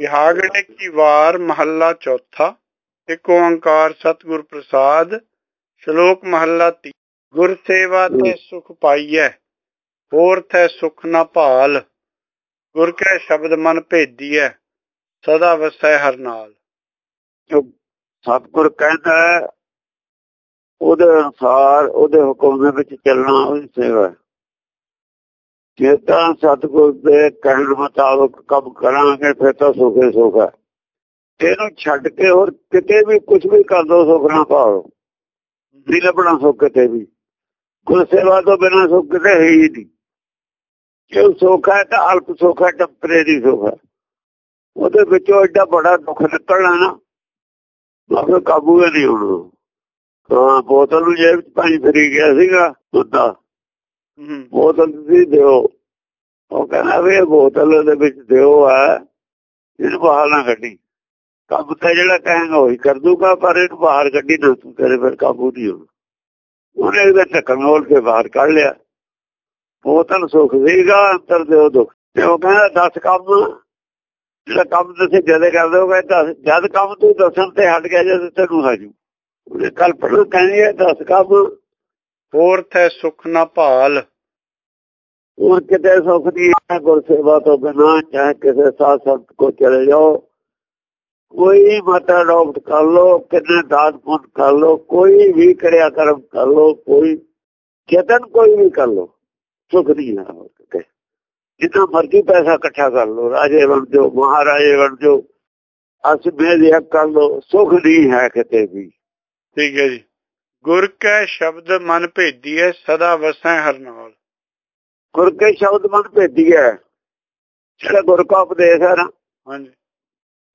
ਵਿਹਾਗੜੇ ਕੀ ਵਾਰ ਮਹੱਲਾ ਚੌਥਾ ਇੱਕ ਓੰਕਾਰ ਸਤਿਗੁਰ ਪ੍ਰਸਾਦ ਸ਼ਲੋਕ ਮਹੱਲਾ ਤੀ ਗੁਰ ਸੇਵਾ ਤੇ ਸੁਖ ਪਾਈਐ ਹੋਰ ਥੈ ਸੁਖ ਨਾ ਭਾਲ। ਗੁਰ ਕੈ ਸ਼ਬਦ ਮਨ ਭੇਦੀਐ ਸਦਾ ਵਸੈ ਹਰ ਨਾਲ। ਸਤਿਗੁਰ ਕਹਿੰਦਾ ਹੈ, ਉਹਦੇ ਅਨੁਸਾਰ ਉਹਦੇ ਹੁਕਮ ਦੇ ਵਿੱਚ ਚੱਲਣਾ ਉਹਦੀ ਸੇਵਾ ਜੇ ਤਾਂ ਸਤਿਗੁਰ ਦੇ ਕਹਿਣ ਮੁਤਾਬਕ ਕੰਮ ਕਰਾਂਗੇ, ਫਿਰ ਤਾਂ ਸੁਖੇ ਸੁਖ ਇਹਨੂੰ ਛੱਡ ਕੇ ਹੋਰ ਕਿਤੇ ਵੀ ਕੁਝ ਵੀ ਕਰ ਦੋ, ਸੁਖ ਨਾ ਪਾਓ। ਨਹੀਂ ਲੱਭਣਾ ਸੁੱਖ ਕਿਤੇ ਵੀ। ਗੁਰ ਸੇਵਾ ਤੋਂ ਬਿਨਾਂ ਸੁੱਖ ਕਿਤੇ ਹੈ ਹੀ ਨਹੀਂ। ਜੇ ਸੁੱਖ ਤਾਂ ਅਲਪ ਸੁੱਖ ਟੈਂਪਰੇਰੀ ਸੁੱਖ ਉਹਦੇ ਵਿੱਚੋਂ ਐਡਾ ਬੜਾ ਦੁੱਖ ਨਿਕਲਣਾ ਨਾ ਉਹ ਕਾਬੂ ਹੀ ਨਹੀਂ ਹੋਣਾ। ਹਾਂ ਬੋਤਲ ਨੂੰ ਜੇਬ ਚ ਪਾਣੀ ਫਰੀ ਗਿਆ ਸੀਗਾ, ਦੁੱਧਾ ਬੋਤਲ ਤੁਸੀਂ ਦਿਓ। ਉਹ ਕਹਿੰਦਾ ਵੀ ਬੋਤਲ ਦੇ ਵਿੱਚ ਦਿਓ ਆ, ਇਹਨੂੰ ਬਾਹਰ ਨਾ ਕੱਢੀ। ਕੰਮ ਤਾਂ ਜਿਹੜਾ ਕਹੇਗਾ ਉਹੀ ਕਰ ਦੂਗਾ, ਪਰ ਇਹਨੂੰ ਬਾਹਰ ਕੱਢੀ ਨਾ ਤੂੰ, ਤੇਰੇ ਫਿਰ ਕਾਬੂ ਨਹੀਂ ਹੋਣਾ। ਉਹਨੇ ਇਹਦਾ ਢੱਕਣ ਖੋਲ ਬਾਹਰ ਕੱਢ ਲਿਆ। ਬੋਤਲ ਸੁੱਖ ਸੀਗਾ, ਅੰਦਰ ਦਿਓ ਦੁੱਖ। ਤੇ ਉਹ ਕਹਿੰਦਾ ਦਸ ਕੰਮ, ਜਿਹੜਾ ਕੰਮ ਤੁਸੀਂ ਜਦੇ ਕਰਦੇ ਹੋ ਕਹਿੰਦਾ ਜਦ ਕੰਮ ਤੂੰ ਦੱਸਣ ਤੇ ਹਟ ਗਿਆ, ਜਦ ਤੈਨੂੰ ਹਾਜੂ। ਉਹਨੇ ਕਲਪਨਾ ਕਹਿੰਦੀ ਹੈ 10 ਕੰਮ। ਹੋਰ ਥੈ ਸੁਖ ਨਾ ਭਾਲ। ਹੋਰ ਕਿਤੇ ਸੁੱਖ ਦੀ ਹੈ ਗੁਰ ਸੇਵਾ ਤੋਂ ਬਿਨਾਂ ਚਾਹੇ ਕਿਸੇ ਸਾਧ ਸੰਤ ਕੋ ਚਲੇ ਜਾਓ। ਕੋਈ ਮਤ ਅਡਾਪਟ ਕਰ ਲੋ ਕਿੰਨੇ ਦਾਨ ਪੁੰਨ ਕਰ ਲੋ ਕੋਈ ਵੀ ਕਰਿਆ ਕਰਮ ਕਰ ਲੋ ਕੋਈ ਚੇਤਨ ਕੋਈ ਵੀ ਕਰ ਲੋ ਸੁੱਖ ਦੀ ਹੈ ਹੋਰ ਕਿਤੇ। ਜਿੰਨਾ ਮਰਜ਼ੀ ਪੈਸਾ ਇਕੱਠਾ ਕਰ ਲੋ ਰਾਜੇ ਬਣ ਜਾਓ ਮਹਾਰਾਜੇ ਬਣ ਜਾਓ ਅਸਮੇਂ ਦੇ ਕਰ ਲੋ ਸੁੱਖ ਨਹੀਂ ਹੈ ਕਿਤੇ ਵੀ। ਠੀਕ ਹੈ ਜੀ। ਗੁਰ ਕੈ ਸ਼ਬਦ ਮਨ ਭੇਦੀਐ ਸਦਾ ਵਸੈ ਹਰ ਨਾਲ। ਗੁਰ ਕੇ ਸ਼ਬਦ ਮਨ ਭੇਦੀ ਹੈ ਜਿਹੜਾ ਗੁਰ ਕਾ ਉਪਦੇਸ਼ ਹੈ ਨਾ ਹਾਂਜੀ।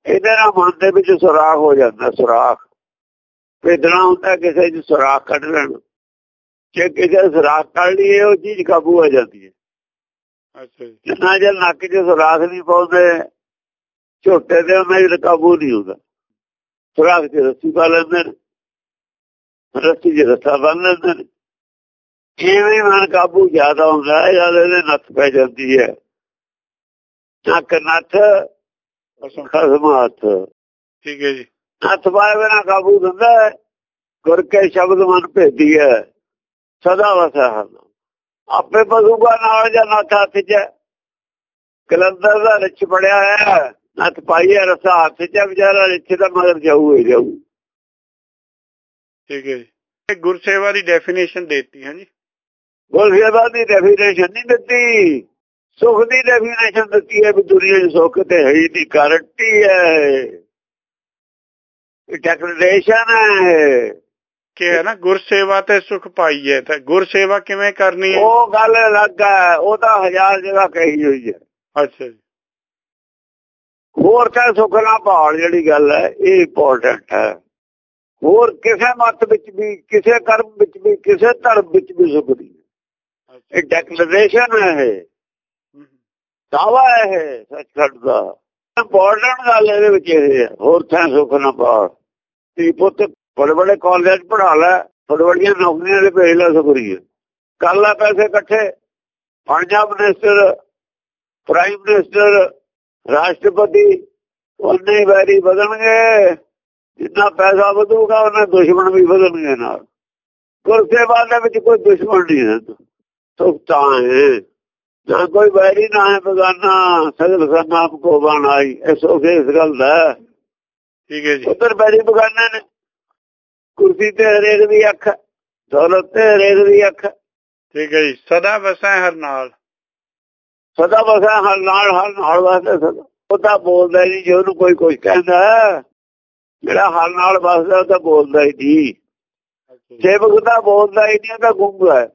ਇਹਦੇ ਨਾਲ ਮਨ ਦੇ ਵਿੱਚ ਸੁਰਾਖ ਹੋ ਜਾਂਦਾ ਸੁਰਾਖ। ਭੇਦਣਾ ਹੁੰਦਾ ਕਿਸੇ ਦੀ ਸੁਰਾਖ ਕੱਢ ਲੈਣ ਜੇ ਕਿਸੇ ਸੁਰਾਖ ਕੱਢ ਲਈਏ ਉਹ ਚੀਜ਼ ਕਾਬੂ ਆ ਜਾਂਦੀ ਹੈ। ਅੱਛਾ ਜੀ। ਜਿੰਨਾ ਜੇ ਨੱਕ 'ਚ ਸੁਰਾਖ ਨਹੀਂ ਪਾਉਂਦੇ ਝੋਟੇ ਦੇ ਉਹਨਾਂ ਹੀ ਕਾਬੂ ਨਹੀਂ ਹੁੰਦਾ। ਸੁਰਾਖ 'ਚ ਰੱਸੀ ਪਾ ਲੈਂਦੇ ਨੇ। ਰੱਸੀ 'ਚ ਰੱਸਾ ਬੰਨ ਲੈਂਦੇ ਨੇ ਇਵੇਂ ਮਨ ਕਾਬੂ ਜ਼ਿਆਦਾ ਹੁੰਦਾ ਹੈ ਜਦ ਇਹਦੇ ਨੱਥ ਪੈ ਜਾਂਦੀ ਹੈ। ਨੱਕ ਨੱਥ ਅਸਮ ਖਸਮਾਤ ਠੀਕ ਹੈ ਜੀ। ਹੱਥ ਪਾਏ ਬਿਨਾ ਕਾਬੂ ਦਿੰਦਾ ਹੈ ਗੁਰ ਕੇ ਸ਼ਬਦ ਮਨ ਭੇਦੀ ਹੈ। ਸਦਾ ਵਸਾ ਹਰ ਆਪੇ ਬਜ਼ੂਗਾ ਨਾਲ ਜਾਂ ਨੱਥ ਹੱਥ 'ਚ। ਕਲੰਦਰ ਦਾ ਰਿਛ ਪੜਿਆ ਹੈ ਨੱਥ ਪਾਈ ਹੈ ਰਸਾ ਹੱਥ 'ਚ ਵਿਚਾਰਾ ਰਿਛ ਦਾ ਮਗਰ ਜਾਊ ਹੀ ਜਾਊ। ਠੀਕ ਹੈ ਜੀ। ਇਹ ਗੁਰਸੇਵਾ ਦੀ ਡੈਫੀਨੇਸ਼ਨ ਦਿੱਤੀ ਹੈ ਜੀ ਗੁਰ ਸੇਵਾ ਦੀ ਡੈਫੀਨੇਸ਼ਨ ਨਹੀਂ ਦਿੱਤੀ। ਸੁਖ ਦੀ ਡੈਫੀਨੇਸ਼ਨ ਦਿੱਤੀ ਹੈ ਵੀ ਦੁਨੀਆ 'ਚ ਸੁੱਖ ਤੇ ਹੈ ਹੀ ਨਹੀਂ ਗਾਰੰਟੀ ਹੈ? ਇਹ ਡੈਕਲੇਰੇਸ਼ਨ ਹੈ। ਕਿ ਹੈ ਨਾ ਗੁਰਸੇਵਾ ਤੇ ਸੁਖ ਪਾਈਐ ਤੇ ਗੁਰਸੇਵਾ ਕਿਵੇਂ ਕਰਨੀ ਹੈ? ਉਹ ਗੱਲ ਅਲੱਗ ਹੈ ਉਹ ਤਾਂ ਹਜ਼ਾਰ ਜਗ੍ਹਾ ਕਹੀ ਹੋਈ ਹੈ। ਅੱਛਾ ਜੀ। ਹੋਰ ਕਾ ਸੁੱਖ ਨਾ ਭਾਲ ਜਿਹੜੀ ਗੱਲ ਹੈ ਇਹ ਇੰਪੋਰਟੈਂਟ ਹੈ। ਹੋਰ ਕਿਸੇ ਮਤ ਵਿੱਚ ਵੀ ਕਿਸੇ ਕਰਮ ਵਿੱਚ ਵੀ ਕਿਸੇ ਧਰਮ ਵਿੱਚ ਵੀ ਸੁੱਖ ਨਹੀਂ ਹੈ। ਇਹ। ਡੈਕਲੇਰੇਸ਼ਨ ਹੈ। ਦਾਵਾ ਹੈ ਸੱਚਖੰਡ ਦਾ। ਇੰਪੋਰਟੈਂਟ ਗੱਲ ਇਹਦੇ ਵਿੱਚ ਇਹ ਹੈ। ਹੋਰ ਥਾਂ ਸੁੱਖ ਨਾ ਭਾਲ ਤੇ ਪੁੱਤ ਬੜੇ ਬੜੇ ਕਾਲਜ ਪੜ੍ਹਾ ਲੈ ਬੜੇ ਬੜੀਆਂ ਨੌਕਰੀਆਂ ਦੇ ਭੇਜ ਲੈ ਸਕਰੀਏ ਕਰ ਲੈ ਪੈਸੇ ਇਕੱਠੇ। ਪੰਜਾਬ ਮਿਨਿਸਟਰ ਪ੍ਰਾਈਮ ਮਿਨਿਸਟਰ ਰਾਸ਼ਟਰਪਤੀ ਉਹਨੇ ਵੈਰੀ ਵਧਣਗੇ ਜਿੰਨਾ ਪੈਸਾ ਵਧੂਗਾ ਉਹਨਾਂ ਦੁਸ਼ਮਣ ਵੀ ਵਧਣਗੇ ਨਾਲ। ਗੁਰਸੇਵਾ ਦੇ ਵਿੱਚ ਕੋਈ ਦੁਸ਼ਮਣ ਨਹੀਂ ਹੈ। ਸੁਖ ਤਾਂ ਹੈ। ਨਾ ਕੋਈ ਵੈਰੀ ਨਾ ਹੈ ਬਗਾਨਾ। ਸਗਲ ਖਾਨਾ ਕੋ ਬਣਾਈ। ਇਹ ਸੁਖ ਇਸ ਗੱਲ ਦਾ। ਠੀਕ ਹੈ ਜੀ। ਉਧਰ ਬੈਰੀ ਬਗਾਨੇ ਨੇ। ਕੁਰਸੀ ਤੇ ਹਰੇਕ ਦੀ ਅੱਖ ਦੌਲਤ ਤੇ ਹਰੇਕ ਦੀ ਅੱਖ। ਠੀਕ ਹੈ ਜੀ। ਸਦਾ ਵਸੈ ਹਰ ਨਾਲ। ਸਦਾ ਬਸਾ ਹਰ ਨਾਲ ਹਰ ਨਾਲ ਵਾਸਤੇ ਸਦਾ। ਉਹ ਤਾਂ ਬੋਲਦਾ ਨਹੀਂ ਜੇ ਉਹਨੂੰ ਕੋਈ ਕੁਝ ਕਹਿੰਦਾ। ਜਿਹੜਾ ਹਰ ਨਾਲ ਵਸਦਾ ਉਹ ਤਾਂ ਬੋਲਦਾ ਹੀ ਨਹੀਂ। ਸੇਵਕ ਤਾਂ ਬੋਲਦਾ ਹੀ ਨਹੀਂ ਤਾਂ ਗੁੰਗਾ ਹੈ।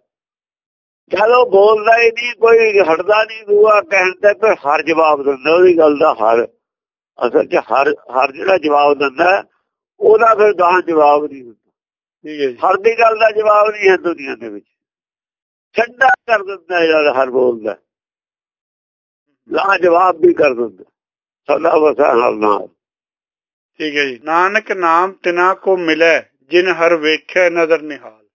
ਜਦੋਂ ਬੋਲਦਾ ਹੀ ਨਹੀਂ ਕੋਈ ਹਟਦਾ ਨਹੀਂ ਦੂਆ ਕਹਿਣ ਤੇ ਫਿਰ ਹਰ ਜਵਾਬ ਦਿੰਦਾ ਉਹਦੀ ਗੱਲ ਦਾ ਹਰ। ਅਸਲ 'ਚ ਹਰ ਹਰ ਜਿਹੜਾ ਜਵਾਬ ਦਿੰਦਾ ਉਹਦਾ ਫਿਰ ਗਾਂ ਜਵਾਬ ਨਹੀਂ ਹੁੰਦਾ। ਠੀਕ ਹੈ ਜੀ। ਹਰ ਦੀ ਗੱਲ ਦਾ ਜਵਾਬ ਨਹੀਂ ਹੈ ਦੁਨੀਆ ਦੇ ਵਿੱਚ। ਠੰਡਾ ਕਰ ਦਿੰਦਾ ਯਾਰ ਹਰ ਬੋਲਦਾ। ਲਾ ਜਵਾਬ ਵੀ ਕਰ ਦਿੰਦਾ। ਸਦਾ ਵਸਾ ਹਰ ਨਾਲ। ਠੀਕ ਹੈ ਜੀ। ਨਾਨਕ ਨਾਮ ਤਿਨਾ ਕੋ ਮਿਲੇ, ਜਿਨ ਹਰ ਵੇਖੇ ਨਜ਼ਰ ਨਿਹਾਲ।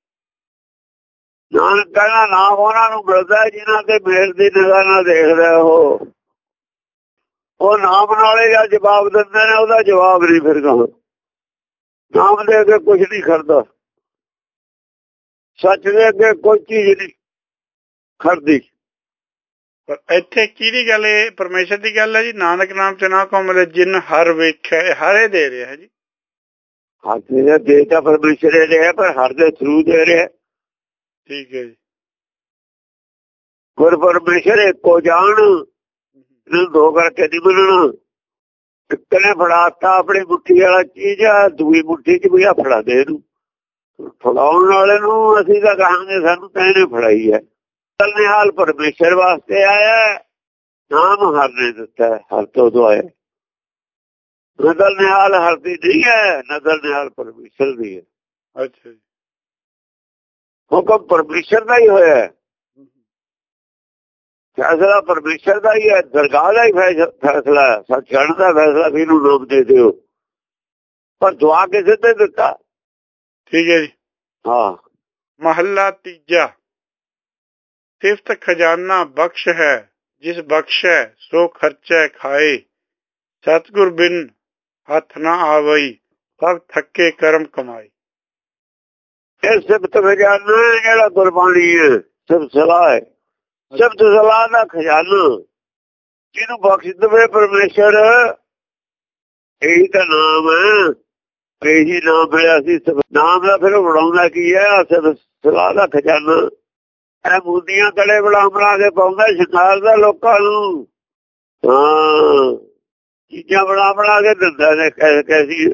ਨਾਨਕ ਕਹਿੰਦਾ ਨਾਮ ਉਹਨਾਂ ਨੂੰ ਮਿਲਦਾ ਜਿਨ੍ਹਾਂ ਤੇ ਮੇਰ ਦੀ ਨਿਗਾਹ ਨਾਲ ਦੇਖਦਾ ਉਹ। ਉਹ ਨਾਮ ਨਾਲੇ ਜਾਂ ਜਵਾਬ ਦਿੰਦੇ ਨੇ, ਉਹਦਾ ਜਵਾਬ ਨਹੀਂ ਫਿਰ ਕਹਾਂ। ਨਾਮ ਦੇ ਅੱਗੇ ਕੁਝ ਨਹੀਂ ਖੜਦਾ। ਸੱਚ ਦੇ ਅੱਗੇ ਕੋਈ ਚੀਜ਼ ਨਹੀਂ ਖੜਦੀ। ਪਰ ਇੱਥੇ ਕਿਹਦੀ ਗੱਲ ਹੈ? ਪਰਮੇਸ਼ਰ ਦੀ ਗੱਲ ਹੈ ਜੀ। ਨਾਨਕ ਨਾਮ ਚ ਨਾ ਕੋ ਮਿਲੇ ਜਿਨ ਹਰ ਵੇਖਿਆ ਹਰੇ ਦੇ ਰਿਹਾ ਹੈ ਜੀ। ਹੱਥ ਦੇ ਦੇ ਤਾਂ ਪਰਮੇਸ਼ਰ ਦੇ ਰਿਹਾ ਪਰ ਹਰ ਦੇ ਥਰੂ ਦੇ ਰਿਹਾ ਠੀਕ ਹੈ ਜੀ। ਗੁਰ ਪਰਮੇਸ਼ਰ ਇੱਕੋ ਜਾਣ ਇਹਨੂੰ ਦੋ ਕਰਕੇ ਨਹੀਂ ਮੰਨਣਾ। ਇੱਕ ਨੇ ਫੜਾਤਾ ਆਪਣੀ ਮੁੱਠੀ ਵਾਲਾ ਚੀਜ਼ ਆ ਦੂਈ ਮੁੱਠੀ 'ਚ ਵੀ ਆ ਫੜਾ ਦੇ ਇਹਨੂੰ। ਫੜਾਉਣ ਵਾਲੇ ਨੂੰ ਅਸੀਂ ਤਾਂ ਕਹਾਂਗੇ ਸਾਨੂੰ ਤਾਂ ਇਹਨੇ ਫੜਾਈ ਹੈ। ਚੱਲਨੇ ਹਾਲ ਪਰਮੇਸ਼ਰ ਵਾਸਤੇ ਆਇਆ। ਨਾਮ ਹਰ ਨੇ ਦਿੱਤਾ ਹਰ ਤੋਂ ਦੁਆਇਆ ਨਜ਼ਰ ਨਿਹਾਲ ਹਰ ਦੀ ਨਹੀਂ ਹੈ ਨਜ਼ਰ ਨਿਹਾਲ ਪਰਮੇਸ਼ਰ ਦੀ ਹੈ। ਅੱਛਾ ਜੀ। ਹੁਕਮ ਪਰਮੇਸ਼ਰ ਦਾ ਹੀ ਹੋਇਆ ਹੈ। ਫੈਸਲਾ ਪਰਮੇਸ਼ਰ ਦਾ ਹੀ ਹੈ ਦਰਗਾਹ ਦਾ ਹੀ ਫੈਸ- ਫੈਸਲਾ ਸੱਚਖੰਡ ਦਾ ਫੈਸਲਾ ਵੀ ਨੂੰ ਨਾਮ ਦੇ ਦਿਓ। ਪਰ ਦੁਆ ਕਿਸੇ ਤੇ ਦਿੱਤਾ। ਠੀਕ ਹੈ ਜੀ। ਹਾਂ। ਮਹੱਲਾ ਤੀਜਾ। ਸਿਫਤ ਖਜ਼ਾਨਾ ਬਖਸ਼ ਹੈ, ਜਿਸ ਬਖਸ਼ੈ ਸੋ ਖਰਚੈ ਖਾਏ। ਸਤਗੁਰ ਬਿਨ ਹੱਥ ਨਾ ਆਵਈ, ਸਭ ਥੱਕੇ ਕਰਮ ਕਮਾਈ ਇਹ ਸਿਫਤ ਖਜ਼ਾਨਾ ਜਿਹੜਾ ਗੁਰਬਾਣੀ ਹੈ, ਸਿਫਤ ਸਲਾਹ ਹੈ। ਸਿਫਤ ਸਲਾਹ ਦਾ ਖਜ਼ਾਨਾ, ਜਿਹਨੂੰ ਬਖਸ਼ ਦੇਵੇ ਪਰਮੇਸ਼ਰ, ਇਹੀ ਤਾਂ ਨਾਮ ਹੈ। ਇਹੀ ਨਾਮ ਮਿਲਿਆ ਸੀ ਨਾਮ ਦਾ ਫਿਰ ਬਣਾਉਂਦਾ ਕੀ ਹੈ? ਸਿਫਤ ਸਲਾਹ ਦਾ ਖਜ਼ਾਨਾ। ਇਹ ਬੁੱਧੀਆਂ ਕੜੇ ਬਣਾ ਕੇ ਪਾਉਂਦਾ ਸ਼ਿਕਾਰਦਾ ਲੋਕਾਂ ਨੂੰ। ਹਾਂ, ਚੀਜ਼ਾਂ ਬਣਾ ਬਣਾ ਕੇ ਦਿੰਦਾ ਨੇ ਕੈਸੀ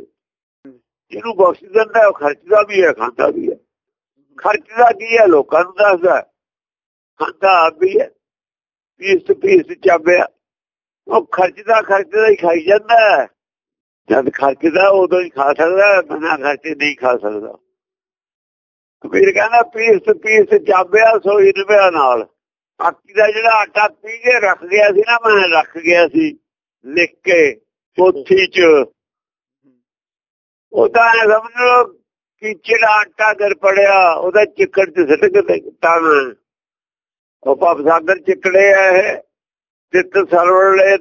ਜਿਹਨੂੰ ਬਖਸ਼ ਦਿੰਦਾ, ਉਹ ਖਰਚਦਾ ਵੀ ਹੈ, ਖਾਂਦਾ ਵੀ ਹੈ। ਖਰਚਦਾ ਕੀ ਹੈ, ਲੋਕਾਂ ਨੂੰ ਦੱਸਦਾ। ਖਾਂਦਾ ਆਪ ਵੀ ਹੈ। ਪੀਸ ਪੀਸ ਚਾਬਿਆ। ਉਹ ਖਰਚਦਾ ਖਰਚਦਾ ਹੀ ਖਾਈ ਜਾਂਦਾ। ਜਦ ਖਰਚਦਾ, ਉਦੋਂ ਹੀ ਖਾ ਸਕਦਾ, ਬਿਨਾਂ ਖਰਚੇ ਨਹੀਂ ਖਾ ਸਕਦਾ। ਕਬੀਰ ਕਹਿੰਦਾ ਪੀਸ ਪੀਸ ਚਾਬਿਆ ਸੋਈ ਰੁਪਿਆ ਨਾਲ। ਬਾਕੀ ਦਾ ਜਿਹੜਾ ਆਟਾ ਪੀ ਕੇ ਰੱਖ ਗਿਆ ਸੀ ਨਾ, ਮੈਂ ਰੱਖ ਗਿਆ ਸੀ ਲਿਖ ਕੇ ਪੋਥੀ 'ਚ। ਉਹਦਾ ਸਮਝ ਲਓ ਕਿ ਆਟਾ ਦਰ ਪੜਿਆ, ਉਹਦਾ ਚਿੱਕੜ ਚ ਸਿੱਟ ਤਾਂ ਉਹ ਪਾਪ ਸਾਗਰ ਚਿੱਕੜੇ ਆ ਇਹ ਜਿੱਤ ਸਰਵਲੇ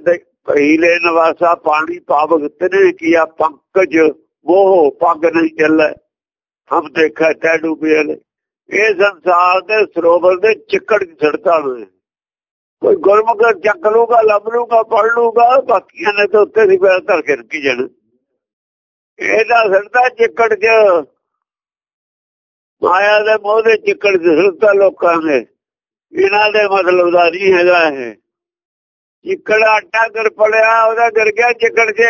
ਪਹਿਲੇ ਨਵਾਸਾ, ਪਾਣੀ ਪਾਵਕ ਤਨੇ ਕੀਆ ਪੰਕਜ ਉਹ ਪੱਗ ਨਹੀਂ ਚੱਲੇ। ਹਮ ਦੇਖਾ ਤੈ ਡੂਬੇ ਨੇ। ਇਹ ਸੰਸਾਰ ਦੇ ਸਰੋਵਰ ਦੇ ਚਿੱਕੜ ਚ ਛੜਤਾ ਹੋਏ ਕੋਈ ਗੁਰਮੁਖ ਚੱਕ ਲੂਗਾ ਲੱਭ ਲੂਗਾ ਪੜ ਲੂਗਾ ਬਾਕੀਆਂ ਨੇ ਤਾਂ ਉੱਤੇ ਦੀ ਪੈਰ ਧਰ ਕੇ ਰਕੀ ਜਾਣ। ਇਹਦਾ ਸਰਦਾ ਚਿੱਕੜ ਚ, ਮਾਇਆ ਦੇ ਮੋਹ ਦੇ ਚਿੱਕੜ ਚ ਸਰਦਾ ਲੋਕਾਂ ਨੇ ਇਹਨਾਂ ਦੇ ਮਤਲਬ ਦਾ ਨਹੀਂ ਹੈਗਾ ਇਹ। ਚਿੱਕੜ ਆਟਾ ਕਰ ਪੜਿਆ ਉਹਦਾ ਗਿਰ ਗਿਆ ਚਿੱਕੜ 'ਚ।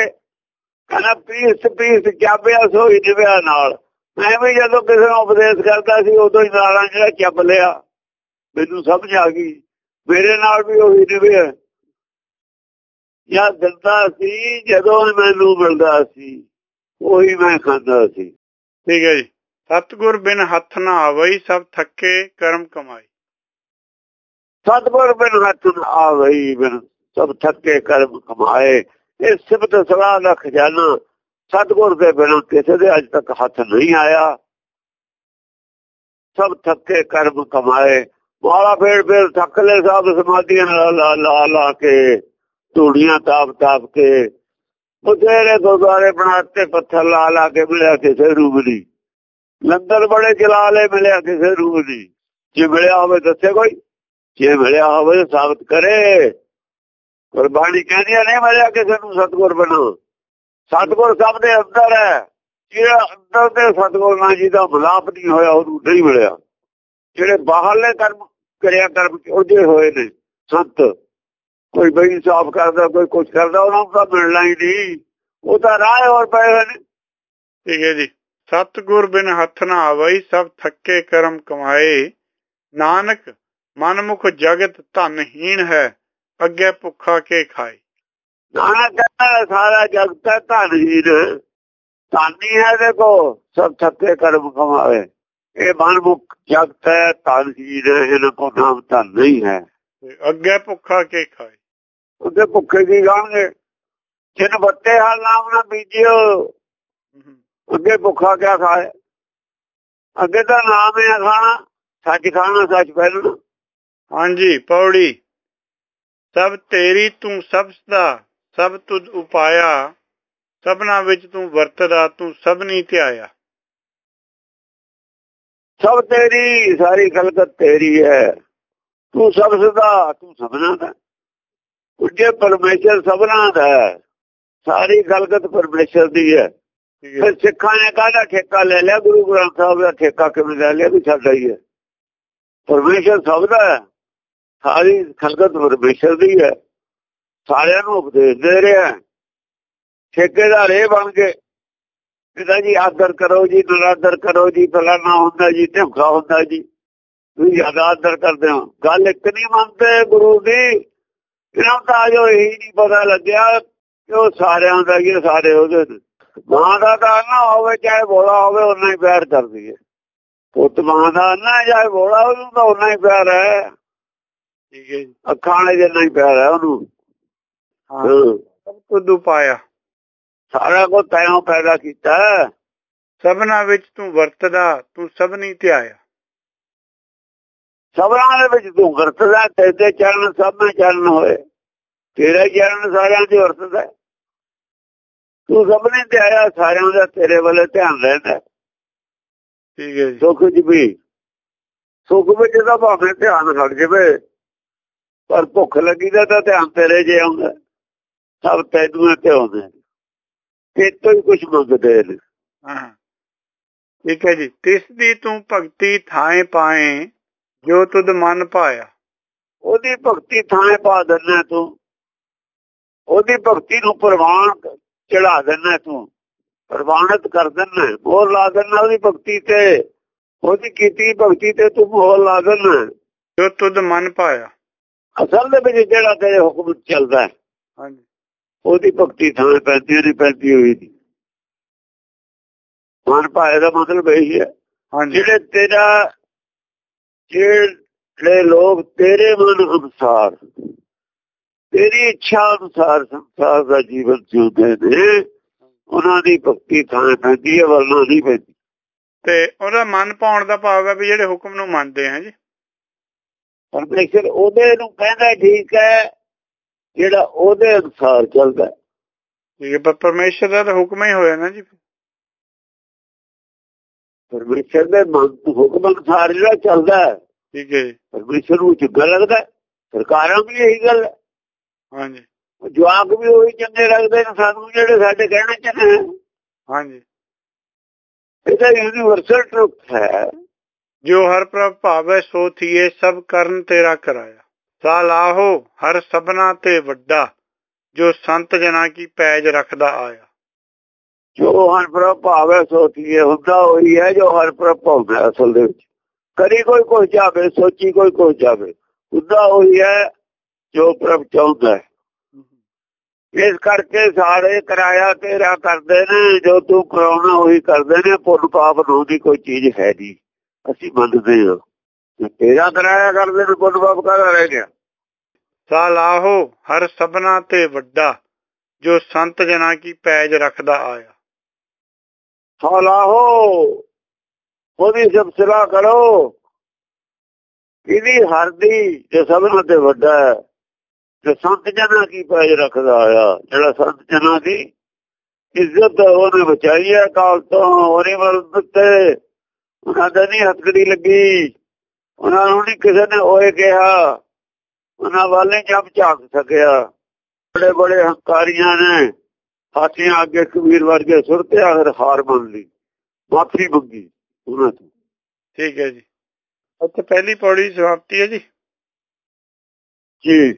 ਕਹਿੰਦਾ ਪੀਸ ਪੀਸ ਚਾਬਿਆ ਸੋਈ ਨਿਵਿਆ ਨਾਲ। ਮੈਂ ਵੀ ਜਦੋਂ ਕਿਸੇ ਨੂੰ ਉਪਦੇਸ਼ ਕਰਦਾ ਸੀ ਉਦੋਂ ਹੀ ਨਾਲਾਂ ਜਿਹੜਾ ਚੱਬ ਲਿਆ। ਮੈਨੂੰ ਸਮਝ ਆ ਗਈ। ਮੇਰੇ ਨਾਲ ਵੀ ਉਹੀ ਨਿਵਿਆ ਜਾਂ ਦਿੰਦਾ ਸੀ ਜਦੋਂ ਮੈਨੂੰ ਮਿਲਦਾ ਸੀ ਉਹੀ ਮੈਂ ਖਾਂਦਾ ਸੀ। ਠੀਕ ਹੈ ਜੀ। ਸਤਗੁਰ ਬਿਨ ਹੱਥ ਨਾ ਆਵਈ ਸਭ ਥੱਕੇ ਕਰਮ ਕਮਾਈ। ਸਤਿਗੁਰ ਬਿਨ ਹੱਥ ਨ ਆਵਈ ਬਿਨ ਸਭ ਥੱਕੇ ਕਰਮ ਕਮਾਏ। ਇਹ ਸਿਫਤ ਸਲਾਹ ਦਾ ਖਜ਼ਾਨਾ ਸਤਿਗੁਰ ਦੇ ਬਿਨ ਕਿਸੇ ਦੇ ਅੱਜ ਤੱਕ ਹੱਥ ਨਹੀਂ ਆਇਆ। ਸਭ ਥੱਕੇ, ਕਰਮ ਕਮਾਏ। ਮਾਲਾ ਫੇਰ ਫੇਰ ਥੱਕ ਲੈ ਸਭ ਸਮਾਧੀਆਂ ਲਾ ਲਾ ਲਾ ਕੇ, ਧੂੜੀਆਂ ਤਾਪ ਤਾਪ ਕੇ। ਬਥੇਰੇ ਗੁਰਦੁਆਰੇ ਬਣਾਤੇ, ਪੱਥਰ ਲਾ ਲਾ ਕੇ ਮਿਲਿਆ ਕਿਸੇ ਰੂਪ ਦੀ। ਲੰਗਰ ਬੜੇ ਚਲਾ ਲੈ ਮਿਲਿਆ ਕਿਸੇ ਰੂਪ ਦੀ। ਜੇ ਮਿਲਿਆ ਹੋਵੇ ਦੱਸੇ ਕੋਈ? ਜੇ ਮਿਲਿਆ ਹੋਵੇ ਸਾਬਤ ਕਰੇ। ਗੁਰਬਾਣੀ ਕਹਿੰਦੀ ਨਹੀਂ ਮਿਲਿਆ ਕਿਸੇ ਨੂੰ ਸਤਗੁਰ ਬਣੋ ਸਤਗੁਰ ਸਭ ਦੇ ਅੰਦਰ ਹੈ। ਜਿਹੜਾ ਅੰਦਰ ਦੇ ਸਤਗੁਰ ਨਾਲ ਜਿਹਦਾ ਮਿਲਾਪ ਨਹੀਂ ਹੋਇਆ, ਉਹਨੂੰ ਨਹੀਂ ਮਿਲਿਆ। ਜਿਹੜੇ ਬਾਹਰਲੇ ਕਰਮ ਕਰਿਆ ਕਰਮ, ਉਹਦੇ ਹੋਏ ਨੇ ਸੰਤ। ਕੋਈ ਬਈ ਸਾਫ਼ ਕਰਦਾ, ਕੋਈ ਕੁਝ ਕਰਦਾ, ਉਹਨਾਂ ਨੂੰ ਤਾਂ ਮਿਲਣਾ ਹੀ ਨਹੀਂ। ਉਹ ਤਾਂ ਰਾਹ ਹੋਰ ਪਏ ਹੋਏ ਨੇ। ਠੀਕ ਹੈ ਜੀ। ਸਤਗੁਰ ਬਿਨ ਹੱਥ ਨਾ ਆਵਈ, ਸਭ ਥੱਕੇ ਕਰਮ ਕਮਾਏ। ਨਾਨਕ, ਮਨਮੁਖ ਜਗਤ ਧਨਹੀਣ ਹੈ, ਅੱਗੇ ਭੁੱਖਾ ਕੇ ਖਾਏ। ਨਾਨਕ ਕਹਿੰਦਾ ਸਾਰਾ ਜਗਤ ਹੈ ਧਨਹੀਨ ਧਾਨੀ ਹੈ ਦੇਖੋ ਸਭ ਥੱਕੇ ਕਰਮ ਕਮਾਵੇ। ਇਹ ਮਨਮੁਖ ਜਗਤ ਹੈ ਧਨਹੀਨ ਇਹਨਾਂ ਕੋ ਨਾਮ ਤਾਂ ਨਹੀਂ ਹੈ। ਅੱਗੇ ਭੁੱਖਾ ਕੇ ਖਾਏ? ਉਹਦੇ ਭੁੱਖੇ ਕੀ ਖਾਣਗੇ? ਜਿਨ ਬੱਤੇ ਹਾਲ ਨਾਮ ਨਾ ਬੀਜਿਓ ਅੱਗੇ ਭੁੱਖਾ ਕਿਆ ਖਾਏ? ਅੱਗੇ ਤਾਂ ਨਾਮ ਹੈ ਖਾਣਾ ਸੱਚ ਖਾਣਾ ਸੱਚ ਪਹਿਲਣਾ ਹਾਂਜੀ ਪੌੜੀ। ਸਭ ਤੇਰੀ ਤੂੰ ਸਭ ਦਾ ਸਭ ਤੁਧ ਉਪਾਇਆ ਸਭਨਾ ਵਿੱਚ ਤੂੰ ਵਰਤਦਾ ਤੂੰ ਸਭਨੀ ਧਿਆਇਆ। ਸਭ ਤੇਰੀ ਸਾਰੀ ਖਲਕਤ ਤੇਰੀ ਹੈ। ਤੂੰ ਸਭ ਸਦਾ ਤੂੰ ਸਭਨਾ ਦਾ। ਉੱਜੇ ਪਰਮੇਸ਼ਰ ਸਭਨਾ ਦਾ। ਸਾਰੀ ਖਲਕਤ ਪਰਮੇਸ਼ਰ ਦੀ ਹੈ। ਫਿਰ ਸਿੱਖਾਂ ਨੇ ਕਾਹਦਾ ਠੇਕਾ ਲੈ ਲਿਆ? ਗੁਰੂ ਗ੍ਰੰਥ ਸਾਹਿਬ ਦਾ ਠੇਕਾ ਕਿਵੇਂ ਲੈ ਲਿਆ ਵੀ ਸਾਡਾ ਹੀ ਹੈ। ਪਰਮੇਸ਼ਰ ਸਭ ਦਾ ਹੈ। ਸਾਰੀ ਖਲਕਤ ਪਰਮੇਸ਼ਰ ਦੀ ਹੈ। ਸਾਰਿਆਂ ਨੂੰ ਉਪਦੇਸ਼ ਦੇ ਰਿਹਾ। ਠੇਕੇਦਾਰ ਇਹ ਬਣ ਕੇ ਇਹਦਾ ਜੀ ਆਦਰ ਕਰੋ ਜੀ ਨਰਾਦਰ ਕਰੋ ਜੀ ਫਲਾਣਾ ਹੁੰਦਾ ਜੀ ਧਮਕਾ ਹੁੰਦਾ ਜੀ। ਤੁਸੀਂ ਜ਼ਿਆਦਾ ਆਦਰ ਕਰਦੇ ਹੋ। ਗੱਲ ਇੱਕ ਨਹੀਂ ਮੰਨਦੇ ਗੁਰੂ ਦੀ। ਇਹਨਾਂ ਤਾਂ ਜੋ ਇਹੀ ਨਹੀਂ ਪਤਾ ਲੱਗਿਆ ਕਿ ਉਹ ਸਾਰਿਆਂ ਦਾ ਹੀ ਸਾਰੇ ਉਹਦੇ ਮਾਂ ਦਾ ਤਾਂ ਨਾ ਹੋਵੇ ਚਾਹੇ ਬੋਲਾ ਹੋਵੇ ਉਹਨਾਂ ਹੀ ਪਿਆਰ ਕਰਦੀ ਹੈ। ਪੁੱਤ ਮਾਂ ਦਾ ਨਾ ਚਾਹੇ ਬੋਲਾ ਉਹਨੂੰ ਤਾਂ ਉਹਨਾਂ ਹੀ ਪਿਆਰ ਹੈ। ਠੀਕ ਹੈ ਅੱਖਾਂ ਵਾਲੇ ਜਿੰਨਾ ਹੀ ਪਿਆਰ ਹੈ ਉਹਨੂੰ। ਸਭ ਉਪਾਇਆ ਸਾਰਾ ਕੁਝ ਤੈਨੂੰ ਪੈਦਾ ਕੀਤਾ। ਸਭਨਾ ਵਿੱਚ ਤੂੰ ਵਰਤਦਾ ਤੂੰ ਸਭਨੀ ਧਿਆਇਆ ਸਭਨਾਂ ਦੇ ਵਿੱਚ ਤੂੰ ਵਰਤਦਾ ਤੇਰੇ ਚਰਨ ਸਭ में ਚਰਨ ਹੋਏ। ਤੇਰੇ ਚਰਨ ਸਾਰਿਆਂ ਦੇ ਵਰਤਦਾ। ਤੂੰ ਸਭ ਨੇ ਤੇ ਆਇਆ ਸਾਰਿਆਂ ਦਾ ਤੇਰੇ ਵੱਲ ਧਿਆਨ ਰਹਿੰਦਾ। ਠੀਕ ਹੈ ਜੀ। ਸੁੱਖ ਚ ਵੀ। ਸੁੱਖ ਵਿੱਚ ਤਾਂ ਭਾਵੇਂ ਧਿਆਨ ਹਟ ਜਾਵੇ ਪਰ ਭੁੱਖ ਲੱਗੀ ਦਾ ਤਾਂ ਧਿਆਨ ਤੇਰੇ ਜੇ ਆਉਂਦਾ। ਸਭ ਤੈਨੂੰ ਤੇ ਆਉਂਦੇ ਤੇ ਤੋਂ ਹੀ ਕੁਝ ਮੰਗਦੇ ਨੇ। ਹਾਂ। ਠੀਕ ਹੈ ਜੀ। ਤਿਸ ਦੀ ਤੂੰ ਭਗਤੀ ਥਾਏ ਪਾਏ ਜੋ ਤੁਧ ਮਨ ਪਾਇਆ। ਉਹਦੀ ਭਗਤੀ ਥਾਂ ਪਾ ਦਿੰਦਾ ਤੂੰ। ਉਹਦੀ ਭਗਤੀ ਨੂੰ ਪ੍ਰਵਾਨ ਚੜਾ ਦਿੰਦਾ ਤੂੰ। ਪ੍ਰਵਾਨਿਤ ਕਰ ਦਿੰਦਾ। ਮੋਹਰ ਲਾ ਦਿੰਦਾ ਉਹਦੀ ਭਗਤੀ ਤੇ। ਉਹਦੀ ਕੀਤੀ ਭਗਤੀ ਤੇ ਤੂੰ ਮੋਹਰ ਲਾ ਦਿੰਦਾ। ਜੋ ਤੁਧ ਮਨ ਪਾਇਆ। ਅਸਲ ਦੇ ਵਿੱਚ ਜਿਹੜਾ ਤੇਰੇ ਹੁਕਮ ਚੱਲਦਾ ਹੈ, ਹਾਂਜੀ। ਉਹਦੀ ਭਗਤੀ ਥਾਂ ਪੈਂਦੀ ਉਹਦੀ ਪੈਂਦੀ ਹੋਈ ਦੀ ਮਨ ਪਾਏ ਦਾ ਮਤਲਬ ਇਹ ਹੈ। ਜਿਹੜੇ ਤੇਰਾ ਜਿਹੜੇ ਲੋਕ ਤੇਰੇ ਮਨ ਅਨੁਸਾਰ ਤੇਰੀ ਇੱਛਾ ਅਨੁਸਾਰ ਸੰਸਾਰ ਦਾ ਜੀਵਨ ਜਿਉਂਦੇ ਨੇ ਉਹਨਾਂ ਦੀ ਭਗਤੀ ਥਾਂ ਪੈਂਦੀ ਹੈ ਵਰਨਾ ਨਹੀਂ ਪੈਂਦੀ। ਤੇ ਉਹਦਾ ਮਨ ਪਾਉਣ ਦਾ ਭਾਵ ਹੈ ਵੀ ਜਿਹੜੇ ਹੁਕਮ ਨੂੰ ਮੰਨਦੇ ਹੈ ਜੀ। ਪਰਮੇਸ਼ਰ ਉਹਦੇ ਨੂੰ ਕਹਿੰਦਾ ਠੀਕ ਹੈ ਜਿਹੜਾ ਉਹਦੇ ਅਨੁਸਾਰ ਚੱਲਦਾ ਹੈ। ਹੈ ਪਰ ਪਰਮੇਸ਼ਰ ਦਾ ਹੁਕਮ ਹੀ ਹੋਇਆ ਨਾ ਜੀ। ਪਰਮੇਸ਼ਰ ਦੇ ਮਨ ਹੁਕਮ ਅਨੁਸਾਰ ਜਿਹੜਾ ਚੱਲਦਾ ਹੈ, ਠੀਕ ਹੈ ਪਰਮੇਸ਼ਰ ਨੂੰ ਚੰਗਾ ਲੱਗਦਾ ਹੈ। ਸਰਕਾਰਾਂ ਵੀ ਇਹੀ ਗੱਲ ਹੈ। ਹਾਂਜੀ। ਜਵਾਕ ਵੀ ਉਹੀ ਚੰਗੇ ਲੱਗਦੇ ਨੇ ਸਾਨੂੰ ਜਿਹੜੇ ਸਾਡੇ ਕਹਿਣੇ ਚ ਨੇ। ਹਾਂਜੀ। ਇਹਦਾ ਯੂਨੀਵਰਸਲ ਟਰੁਥ ਹੈ। ਜੋ ਹਰ ਪ੍ਰਭ ਭਾਵੈ ਸੋ ਥੀਏ ਸਭ ਕਰਨ ਤੇਰਾ ਕਰਾਇਆ। ਸਾਲਾਹੋ ਹਰ ਸਭਨਾ ਤੇ ਵੱਡਾ, ਜੋ ਸੰਤ ਜਨਾ ਕੀ ਪੈਜ ਰੱਖਦਾ ਆਇਆ। ਜੋ ਹਰ ਪ੍ਰਭ ਭਾਵੇ ਸੋਚੀਏ ਹੁੰਦਾ ਉਹੀ ਹੈ, ਜੋ ਹਰ ਪ੍ਰਭ ਭਾਉਂਦਾ ਅਸਲ ਦੇ ਵਿੱਚ। ਕਰੀ ਕੋਈ ਕੁਛ ਜਾਵੇ, ਸੋਚੀ ਕੋਈ ਕੁਛ ਜਾਵੇ ਹੁੰਦਾ ਉਹੀ ਹੈ, ਜੋ ਪ੍ਰਭ ਚਾਹੁੰਦਾ ਹੈ। ਇਸ ਕਰਕੇ ਸਾਰੇ ਕਿਰਾਇਆ ਤੇਰਾ ਕਰਦੇ ਨੇ, ਜੋ ਤੂੰ ਕਰਾਉਣਾ ਉਹੀ ਕਰਦੇ ਨੇ ਪੁੱਲ ਪਾਪ ਨੂੰ ਦੀ ਕੋਈ ਚੀਜ਼ ਹੈ ਨਹੀਂ। ਅਸੀਂ ਮੰਨਦੇ ਹਾਂ। ਤੇਰਾ ਕਿਰਾਇਆ ਕਰਦੇ ਨੇ ਪੁੱਲ ਪਾਪ ਕਾਹਦਾ ਰਹਿ ਗਿਆ? ਸਾਲਾਹੋ ਹਰ ਸਭਨਾ ਤੇ ਵੱਡਾ, ਜੋ ਸੰਤ ਜਨਾ ਕੀ ਪੈਜ ਰੱਖਦਾ ਆਇਆ। ਸਾਲਾਹੋ ਉਹਦੀ ਸਿਫਤਲਾ ਕਰੋ, ਇਹਦੀ ਹਰਦੀ ਜੋ ਸਭਨਾਂ ਤੇ ਵੱਡਾ ਹੈ, ਜੋ ਸੰਤ ਜਨਾਂ ਕੀ ਪੈਜ ਰੱਖਦਾ ਆ ਜਿਹੜਾ ਸੰਤ ਜਨਾਂ ਦੀ ਇੱਜ਼ਤ ਉਹਨੇ ਬਚਾਈ ਹੈ ਕਾਲ ਤੋਂ ਉਹਨੇ ਵੱਲ ਤੇ ਉਹਨਾਂ ਦਾ ਨਹੀਂ ਹੱਥਕੜੀ ਲੱਗੀ। ਉਹਨਾਂ ਨੂੰ ਨਹੀਂ ਕਿਸੇ ਨੇ ਓਏ ਕਿਹਾ। ਉਹਨਾਂ ਵਾਲੇ ਜਬ ਝਾਕ ਸਕਿਆ। ਬੜੇ ਬੜੇ ਹੰਕਾਰੀਆਂ ਨੇ। ਹਾਥੀਆਂ ਅੱਗੇ ਕਬੀਰ ਵਰਗੇ ਸੁਰਤੇ ਆਖਰ ਹਾਰ ਮੰਨ ਲਈ। ਮਾਫੀ ਮੰਗੀ ਉਹਨਾਂ ਤੋਂ। ਠੀਕ ਹੈ ਜੀ। ਉੱਥੇ ਪਹਿਲੀ ਪੌੜੀ ਸਮਾਪਤੀ ਹੈ ਜੀ। ਜੀ।